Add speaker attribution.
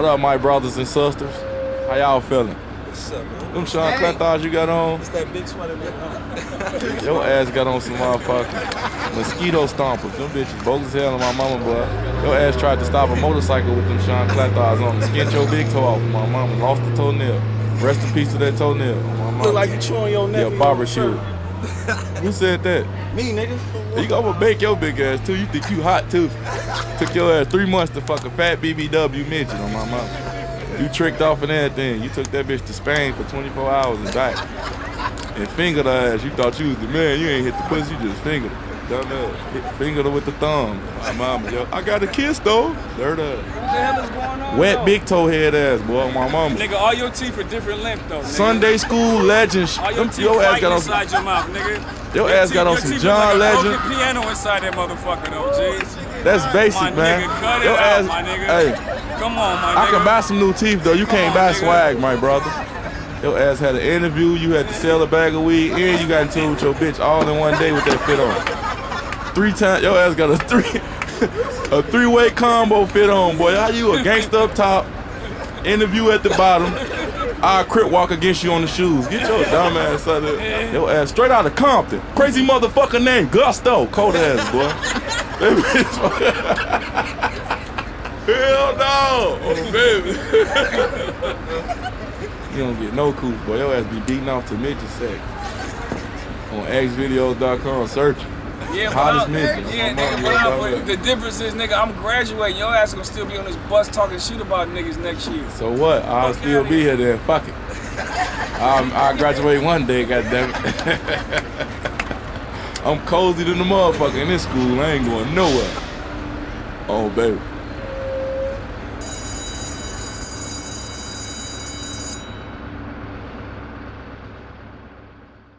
Speaker 1: What up, my brothers and sisters? How y'all feeling?
Speaker 2: What's up, man?
Speaker 1: Them Sean Clenthars you got on?
Speaker 2: It's that big sweater, man.
Speaker 1: Your ass got on some motherfucking mosquito stompers. Them bitches bogus as hell on my mama, boy. Your ass tried to stop a motorcycle with them Sean Clenthars on. Skinned your big toe off. My mama lost the toenail. Rest in peace to that toenail. My mama.
Speaker 2: Look like you chewing your neck.
Speaker 1: yeah, barber shoe. Who said that?
Speaker 2: Me, nigga.
Speaker 1: You gonna bake your big ass too. You think you hot too. Took your ass three months to fuck a fat BBW midget on my mama. You tricked off and everything. You took that bitch to Spain for 24 hours and back. And fingered her ass. You thought you was the man. You ain't hit the pussy, you just fingered her. Dumbass. Hit, fingered her with the thumb. My mama, yo. I got a kiss though. Dirt ass.
Speaker 3: What the hell is going on?
Speaker 1: Wet
Speaker 3: though?
Speaker 1: big toe head ass, boy. My mama.
Speaker 3: Nigga, all your teeth are different length though. Nigga.
Speaker 1: Sunday school legends.
Speaker 3: All your
Speaker 1: Them-
Speaker 3: teeth
Speaker 1: Your ass got on
Speaker 3: inside your mouth, nigga.
Speaker 1: Your
Speaker 3: Your
Speaker 1: ass
Speaker 3: teeth-
Speaker 1: got on
Speaker 3: your
Speaker 1: some
Speaker 3: teeth
Speaker 1: John
Speaker 3: look like
Speaker 1: Legend.
Speaker 3: broken piano inside that motherfucker though, G's.
Speaker 1: That's basic,
Speaker 3: my
Speaker 1: man.
Speaker 3: Nigga, cut
Speaker 1: Your
Speaker 3: it
Speaker 1: ass,
Speaker 3: out, my nigga.
Speaker 1: hey,
Speaker 3: Come on, my
Speaker 1: I
Speaker 3: nigga.
Speaker 1: can buy some new teeth though. You can't
Speaker 3: on,
Speaker 1: buy
Speaker 3: nigga.
Speaker 1: swag, my brother. Your ass had an interview. You had to sell a bag of weed, and you got into it with your bitch all in one day with that fit on. Three times, your ass got a three, a three-way combo fit on, boy. How you a gangster up top, interview at the bottom. I crip walk against you on the shoes. Get your dumb ass out of there. Your ass straight out of Compton. Crazy motherfucker named Gusto. Cold ass, boy. Hell no! Oh, baby. you don't get no cool, boy. Your ass be beating off to midget sex. On xvideos.com, search. it.
Speaker 3: Yeah,
Speaker 1: Hottest
Speaker 3: but. I, yeah,
Speaker 1: I'm
Speaker 3: nigga, but, I, but the difference is, nigga, I'm graduating. Your ass gonna still be on this bus talking shit about niggas next year.
Speaker 1: So what? I'll
Speaker 3: Fuck
Speaker 1: still be here. then. Fuck it. I'm, I'll graduate one day, goddammit. I'm cozy than the motherfucker in this school. I ain't going nowhere. Oh, baby.